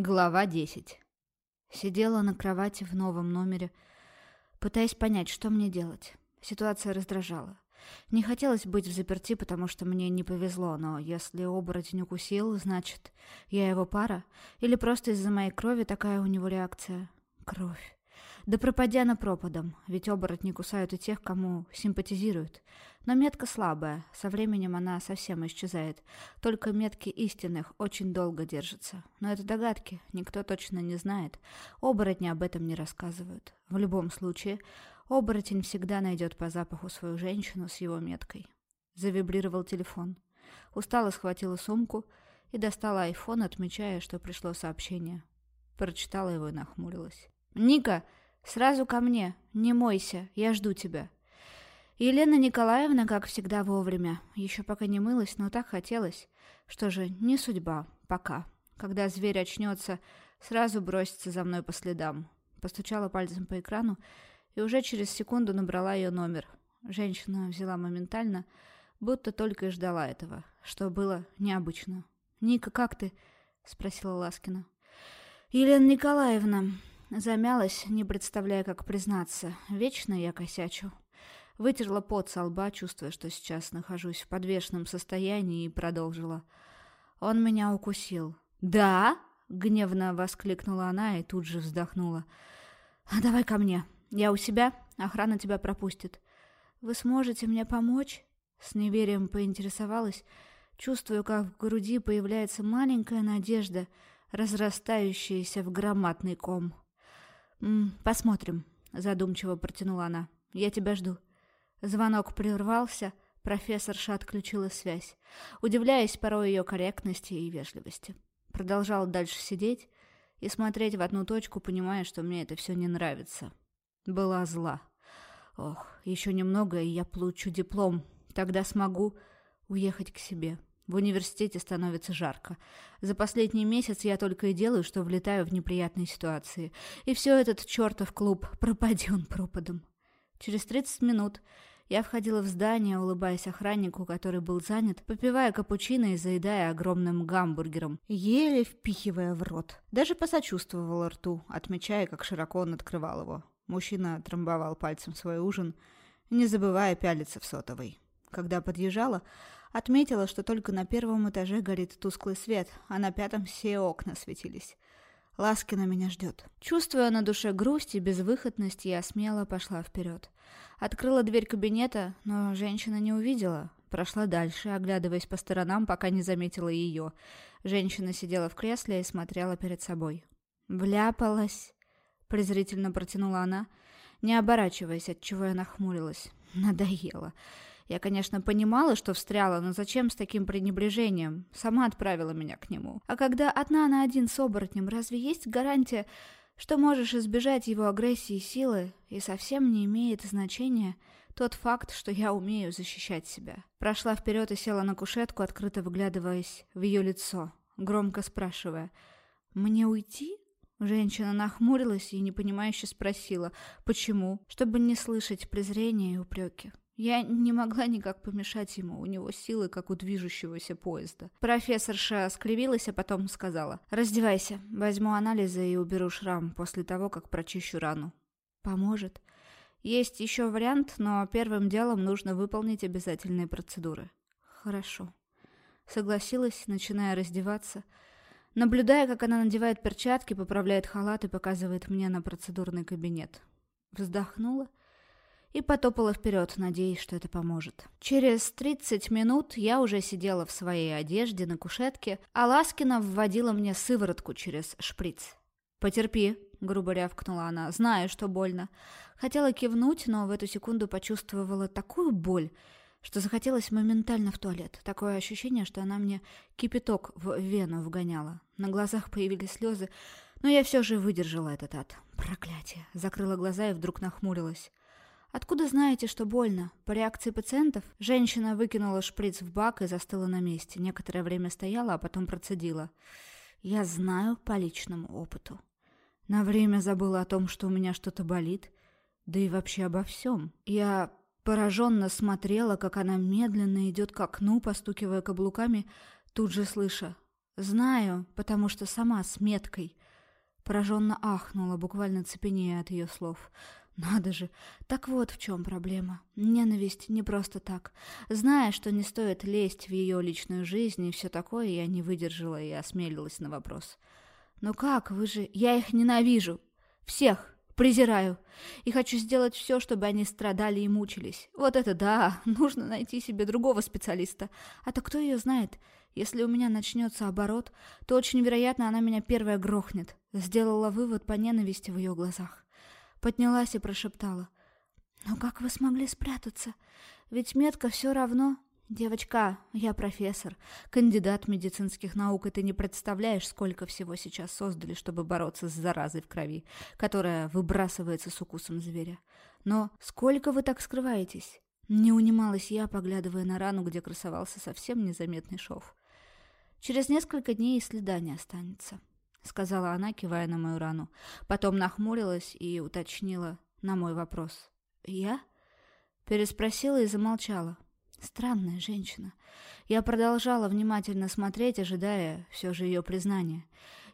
Глава 10. Сидела на кровати в новом номере, пытаясь понять, что мне делать. Ситуация раздражала. Не хотелось быть в заперти, потому что мне не повезло, но если оборотень укусил, значит, я его пара? Или просто из-за моей крови такая у него реакция? Кровь. Да пропадя на пропадом, ведь оборотни кусают и тех, кому симпатизируют. Но метка слабая, со временем она совсем исчезает. Только метки истинных очень долго держатся. Но это догадки, никто точно не знает. Оборотни об этом не рассказывают. В любом случае, оборотень всегда найдет по запаху свою женщину с его меткой. Завибрировал телефон. Устало схватила сумку и достала айфон, отмечая, что пришло сообщение. Прочитала его и нахмурилась. «Ника!» Сразу ко мне. Не мойся, я жду тебя. Елена Николаевна, как всегда, вовремя. Еще пока не мылась, но так хотелось. Что же, не судьба. Пока. Когда зверь очнется, сразу бросится за мной по следам. Постучала пальцем по экрану и уже через секунду набрала ее номер. Женщина взяла моментально, будто только и ждала этого, что было необычно. «Ника, как ты?» — спросила Ласкина. «Елена Николаевна, Замялась, не представляя, как признаться. Вечно я косячу. Вытерла пот со лба, чувствуя, что сейчас нахожусь в подвешенном состоянии, и продолжила. Он меня укусил. «Да?» — гневно воскликнула она и тут же вздохнула. «А давай ко мне. Я у себя, охрана тебя пропустит. Вы сможете мне помочь?» С неверием поинтересовалась. Чувствую, как в груди появляется маленькая надежда, разрастающаяся в громадный ком. «Посмотрим», — задумчиво протянула она. «Я тебя жду». Звонок прервался, профессорша отключила связь, удивляясь порой ее корректности и вежливости. Продолжала дальше сидеть и смотреть в одну точку, понимая, что мне это все не нравится. Была зла. Ох, еще немного, и я получу диплом. Тогда смогу уехать к себе. В университете становится жарко. За последний месяц я только и делаю, что влетаю в неприятные ситуации. И все этот чертов клуб, пропади он пропадом. Через 30 минут я входила в здание, улыбаясь охраннику, который был занят, попивая капучино и заедая огромным гамбургером, еле впихивая в рот. Даже посочувствовала рту, отмечая, как широко он открывал его. Мужчина трамбовал пальцем свой ужин, не забывая пялиться в сотовый. Когда подъезжала, Отметила, что только на первом этаже горит тусклый свет, а на пятом все окна светились. Ласкина меня ждет. Чувствуя на душе грусть и безвыходность, я смело пошла вперед. Открыла дверь кабинета, но женщина не увидела. Прошла дальше, оглядываясь по сторонам, пока не заметила ее. Женщина сидела в кресле и смотрела перед собой. «Вляпалась!» — презрительно протянула она, не оборачиваясь, от чего я нахмурилась. «Надоело!» Я, конечно, понимала, что встряла, но зачем с таким пренебрежением? Сама отправила меня к нему. А когда одна на один с оборотнем, разве есть гарантия, что можешь избежать его агрессии и силы, и совсем не имеет значения тот факт, что я умею защищать себя. Прошла вперед и села на кушетку, открыто выглядываясь в ее лицо, громко спрашивая «Мне уйти?» Женщина нахмурилась и непонимающе спросила «Почему?» чтобы не слышать презрения и упреки. Я не могла никак помешать ему, у него силы, как у движущегося поезда. Профессорша скривилась, а потом сказала, «Раздевайся, возьму анализы и уберу шрам после того, как прочищу рану». «Поможет?» «Есть еще вариант, но первым делом нужно выполнить обязательные процедуры». «Хорошо». Согласилась, начиная раздеваться, наблюдая, как она надевает перчатки, поправляет халат и показывает мне на процедурный кабинет. Вздохнула и потопала вперед, надеясь, что это поможет. Через 30 минут я уже сидела в своей одежде на кушетке, а Ласкина вводила мне сыворотку через шприц. «Потерпи», — грубо рявкнула она, знаю, что больно. Хотела кивнуть, но в эту секунду почувствовала такую боль, что захотелось моментально в туалет. Такое ощущение, что она мне кипяток в вену вгоняла. На глазах появились слезы, но я все же выдержала этот ад. Проклятие. Закрыла глаза и вдруг нахмурилась. «Откуда знаете, что больно? По реакции пациентов?» Женщина выкинула шприц в бак и застыла на месте. Некоторое время стояла, а потом процедила. «Я знаю по личному опыту. На время забыла о том, что у меня что-то болит, да и вообще обо всем. Я пораженно смотрела, как она медленно идет к окну, постукивая каблуками, тут же слыша Знаю, потому что сама с меткой. Пораженно ахнула, буквально цепенея от ее слов. Надо же. Так вот в чем проблема. Ненависть не просто так. Зная, что не стоит лезть в ее личную жизнь и все такое, я не выдержала и осмелилась на вопрос. «Ну как, вы же... Я их ненавижу. Всех. Презираю. И хочу сделать все, чтобы они страдали и мучились. Вот это да! Нужно найти себе другого специалиста. А то кто ее знает? Если у меня начнется оборот, то очень вероятно она меня первая грохнет. Сделала вывод по ненависти в ее глазах. Поднялась и прошептала. «Но как вы смогли спрятаться? Ведь метка все равно...» «Девочка, я профессор, кандидат медицинских наук, и ты не представляешь, сколько всего сейчас создали, чтобы бороться с заразой в крови, которая выбрасывается с укусом зверя. Но сколько вы так скрываетесь?» Не унималась я, поглядывая на рану, где красовался совсем незаметный шов. «Через несколько дней и следа не останется», — сказала она, кивая на мою рану. Потом нахмурилась и уточнила на мой вопрос. «Я?» Переспросила и замолчала. Странная женщина. Я продолжала внимательно смотреть, ожидая все же ее признания.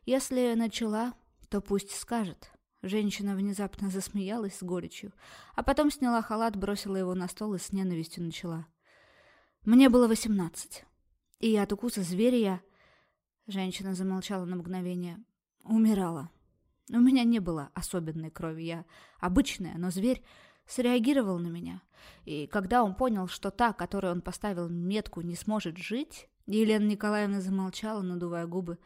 Если начала, то пусть скажет. Женщина внезапно засмеялась с горечью, а потом сняла халат, бросила его на стол и с ненавистью начала. Мне было восемнадцать. И от укуса зверя. Женщина замолчала на мгновение. Умирала. У меня не было особенной крови. Я обычная, но зверь среагировал на меня. И когда он понял, что та, которой он поставил метку, не сможет жить, Елена Николаевна замолчала, надувая губы,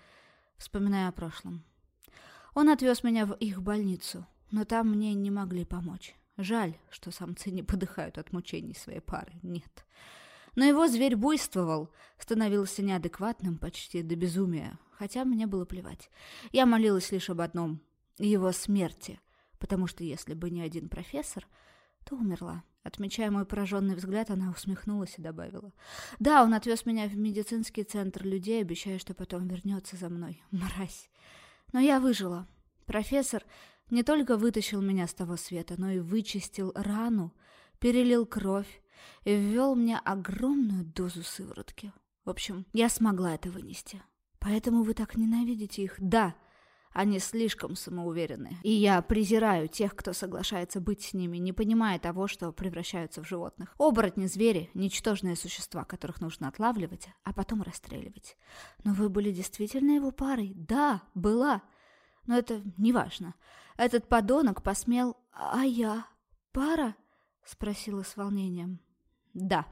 вспоминая о прошлом. Он отвез меня в их больницу, но там мне не могли помочь. Жаль, что самцы не подыхают от мучений своей пары. Нет. Но его зверь буйствовал, становился неадекватным почти до безумия, хотя мне было плевать. Я молилась лишь об одном — его смерти, потому что если бы не один профессор, то умерла. Отмечая мой пораженный взгляд, она усмехнулась и добавила. «Да, он отвез меня в медицинский центр людей, обещая, что потом вернется за мной. Мразь. Но я выжила. Профессор не только вытащил меня с того света, но и вычистил рану, перелил кровь, и ввел мне огромную дозу сыворотки. В общем, я смогла это вынести. Поэтому вы так ненавидите их? Да, они слишком самоуверены. И я презираю тех, кто соглашается быть с ними, не понимая того, что превращаются в животных. Оборотни, звери, ничтожные существа, которых нужно отлавливать, а потом расстреливать. Но вы были действительно его парой? Да, была. Но это не важно. Этот подонок посмел... А я? Пара? Спросила с волнением. Да,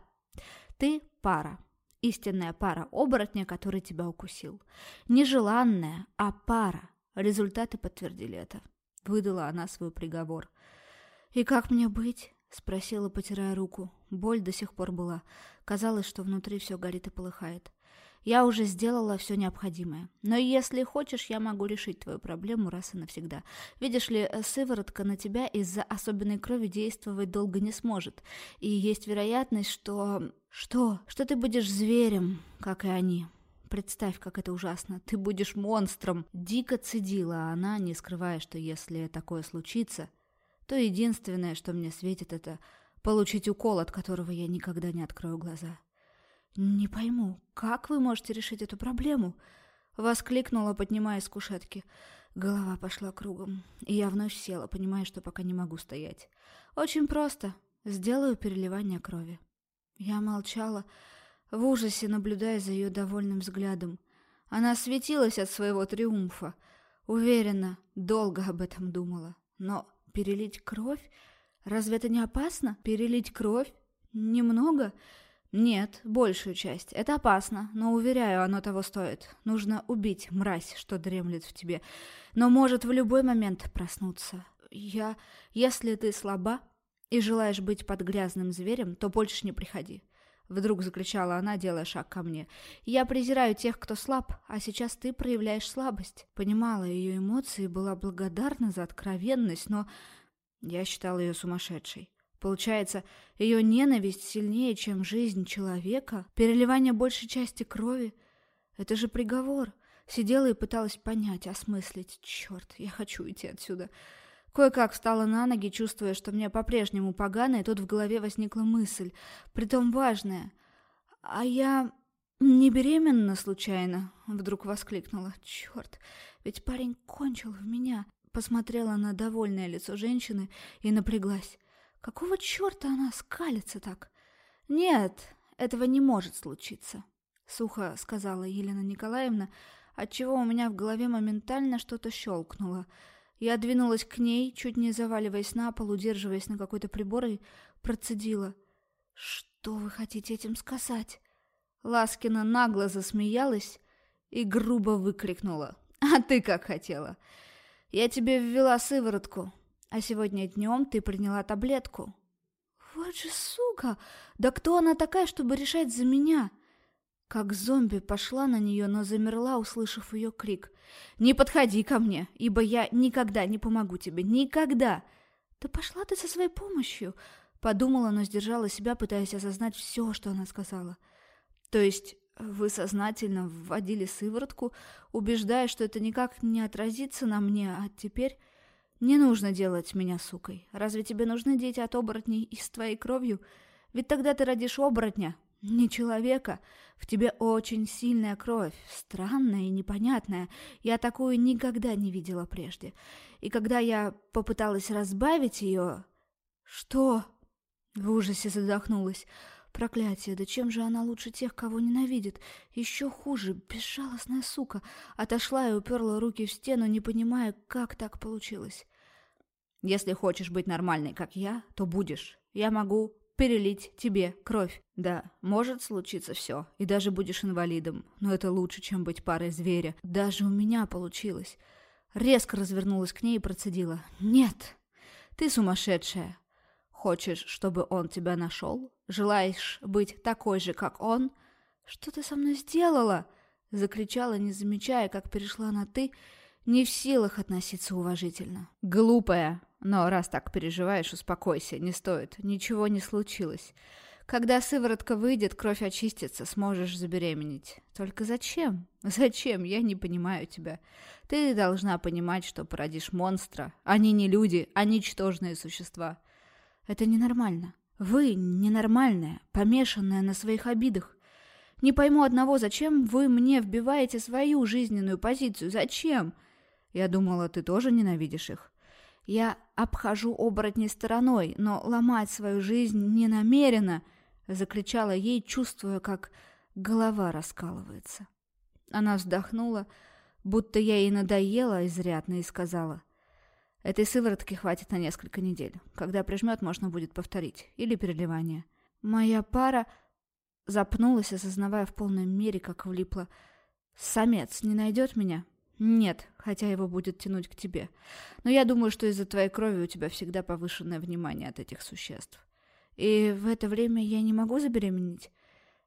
ты пара. Истинная пара оборотня, который тебя укусил. Нежеланная, а пара. Результаты подтвердили это. Выдала она свой приговор. «И как мне быть?» — спросила, потирая руку. Боль до сих пор была. Казалось, что внутри все горит и полыхает. Я уже сделала все необходимое. Но если хочешь, я могу решить твою проблему раз и навсегда. Видишь ли, сыворотка на тебя из-за особенной крови действовать долго не сможет. И есть вероятность, что... Что? Что ты будешь зверем, как и они. Представь, как это ужасно. Ты будешь монстром. Дико цедила она, не скрывая, что если такое случится, то единственное, что мне светит, это получить укол, от которого я никогда не открою глаза. «Не пойму, как вы можете решить эту проблему?» Воскликнула, поднимаясь с кушетки. Голова пошла кругом, и я вновь села, понимая, что пока не могу стоять. «Очень просто. Сделаю переливание крови». Я молчала, в ужасе наблюдая за ее довольным взглядом. Она светилась от своего триумфа. Уверена, долго об этом думала. Но перелить кровь? Разве это не опасно? Перелить кровь? Немного? «Нет, большую часть. Это опасно, но, уверяю, оно того стоит. Нужно убить мразь, что дремлет в тебе, но может в любой момент проснуться. Я... Если ты слаба и желаешь быть под грязным зверем, то больше не приходи». Вдруг закричала она, делая шаг ко мне. «Я презираю тех, кто слаб, а сейчас ты проявляешь слабость». Понимала ее эмоции была благодарна за откровенность, но я считала ее сумасшедшей. Получается, ее ненависть сильнее, чем жизнь человека, переливание большей части крови. Это же приговор. Сидела и пыталась понять, осмыслить. Черт, я хочу уйти отсюда. Кое-как встала на ноги, чувствуя, что мне по-прежнему погано, и тут в голове возникла мысль, притом важная. А я... не беременна случайно?» — вдруг воскликнула. «Черт, ведь парень кончил в меня!» Посмотрела на довольное лицо женщины и напряглась. «Какого черта она скалится так?» «Нет, этого не может случиться», — сухо сказала Елена Николаевна, отчего у меня в голове моментально что-то щелкнуло. Я двинулась к ней, чуть не заваливаясь на пол, удерживаясь на какой-то прибор и процедила. «Что вы хотите этим сказать?» Ласкина нагло засмеялась и грубо выкрикнула. «А ты как хотела? Я тебе ввела сыворотку, а сегодня днем ты приняла таблетку». «Вот же сука! Да кто она такая, чтобы решать за меня?» Как зомби пошла на нее, но замерла, услышав ее крик. «Не подходи ко мне, ибо я никогда не помогу тебе, никогда!» «Да пошла ты со своей помощью!» Подумала, но сдержала себя, пытаясь осознать все, что она сказала. То есть вы сознательно вводили сыворотку, убеждая, что это никак не отразится на мне, а теперь не нужно делать меня сукой. Разве тебе нужны дети от оборотней и с твоей кровью? Ведь тогда ты родишь оборотня, не человека. В тебе очень сильная кровь, странная и непонятная. Я такую никогда не видела прежде. И когда я попыталась разбавить ее... Что? В ужасе задохнулась. Проклятие, да чем же она лучше тех, кого ненавидит? Еще хуже, безжалостная сука. Отошла и уперла руки в стену, не понимая, как так получилось. Если хочешь быть нормальной, как я, то будешь. Я могу перелить тебе кровь. Да, может случиться все, и даже будешь инвалидом, но это лучше, чем быть парой зверя. Даже у меня получилось. Резко развернулась к ней и процедила. «Нет, ты сумасшедшая. Хочешь, чтобы он тебя нашел? Желаешь быть такой же, как он? Что ты со мной сделала?» Закричала, не замечая, как перешла на «ты», не в силах относиться уважительно. «Глупая, но раз так переживаешь, успокойся, не стоит, ничего не случилось. Когда сыворотка выйдет, кровь очистится, сможешь забеременеть. Только зачем? Зачем? Я не понимаю тебя. Ты должна понимать, что породишь монстра. Они не люди, а ничтожные существа. Это ненормально. Вы ненормальная, помешанная на своих обидах. Не пойму одного, зачем вы мне вбиваете свою жизненную позицию? Зачем? Я думала, ты тоже ненавидишь их. Я обхожу оборотней стороной, но ломать свою жизнь не намерена, закричала ей, чувствуя, как голова раскалывается. Она вздохнула, будто я ей надоела изрядно, и сказала, Этой сыворотки хватит на несколько недель. Когда прижмет, можно будет повторить. Или переливание. Моя пара запнулась, осознавая в полной мере, как влипла. «Самец не найдет меня?» «Нет, хотя его будет тянуть к тебе. Но я думаю, что из-за твоей крови у тебя всегда повышенное внимание от этих существ. И в это время я не могу забеременеть?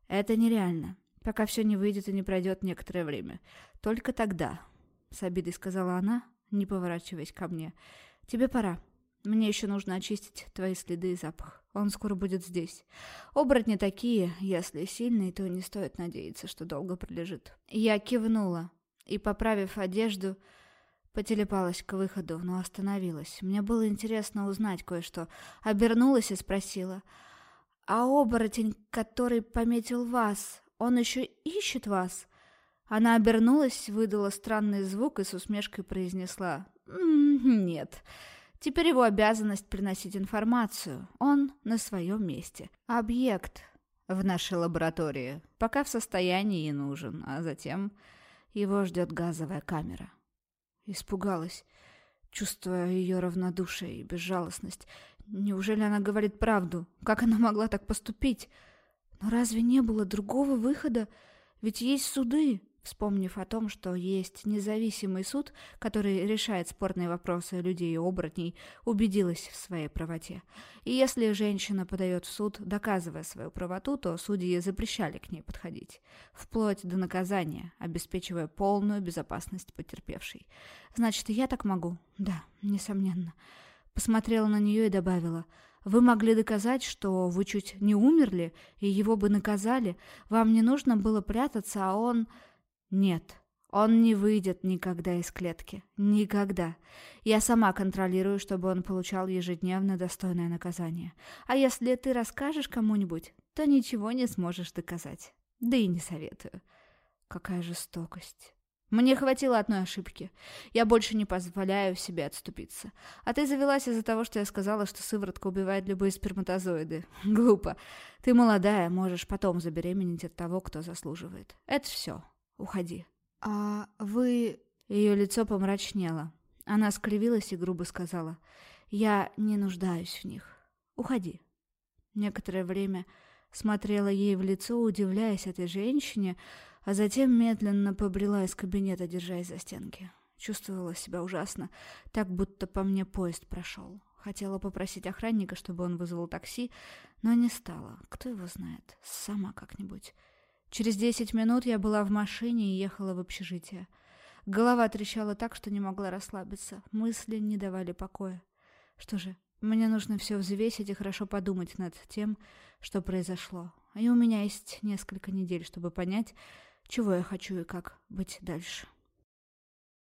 Это нереально, пока все не выйдет и не пройдет некоторое время. Только тогда», — с обидой сказала она, не поворачиваясь ко мне. «Тебе пора. Мне еще нужно очистить твои следы и запах. Он скоро будет здесь. Оборотни такие, если сильные, то не стоит надеяться, что долго пролежит». Я кивнула и, поправив одежду, потелепалась к выходу, но остановилась. Мне было интересно узнать кое-что. Обернулась и спросила. «А оборотень, который пометил вас, он еще ищет вас?» Она обернулась, выдала странный звук и с усмешкой произнесла «Нет». Теперь его обязанность приносить информацию. Он на своем месте. Объект в нашей лаборатории. Пока в состоянии и нужен, а затем его ждет газовая камера. Испугалась, чувствуя ее равнодушие и безжалостность. Неужели она говорит правду? Как она могла так поступить? Но разве не было другого выхода? Ведь есть суды. Вспомнив о том, что есть независимый суд, который решает спорные вопросы людей и оборотней, убедилась в своей правоте. И если женщина подает в суд, доказывая свою правоту, то судьи запрещали к ней подходить, вплоть до наказания, обеспечивая полную безопасность потерпевшей. «Значит, я так могу?» «Да, несомненно». Посмотрела на нее и добавила – вы могли доказать, что вы чуть не умерли, и его бы наказали. Вам не нужно было прятаться, а он... Нет, он не выйдет никогда из клетки. Никогда. Я сама контролирую, чтобы он получал ежедневно достойное наказание. А если ты расскажешь кому-нибудь, то ничего не сможешь доказать. Да и не советую. Какая жестокость. Мне хватило одной ошибки. Я больше не позволяю себе отступиться. А ты завелась из-за того, что я сказала, что сыворотка убивает любые сперматозоиды. Глупо. Ты молодая, можешь потом забеременеть от того, кто заслуживает. Это все. Уходи. А вы... Ее лицо помрачнело. Она скривилась и грубо сказала. Я не нуждаюсь в них. Уходи. Некоторое время смотрела ей в лицо, удивляясь этой женщине, а затем медленно побрела из кабинета, держась за стенки. Чувствовала себя ужасно, так будто по мне поезд прошел. Хотела попросить охранника, чтобы он вызвал такси, но не стала. Кто его знает? Сама как-нибудь. Через десять минут я была в машине и ехала в общежитие. Голова трещала так, что не могла расслабиться. Мысли не давали покоя. Что же, мне нужно все взвесить и хорошо подумать над тем, что произошло. И у меня есть несколько недель, чтобы понять, чего я хочу и как быть дальше.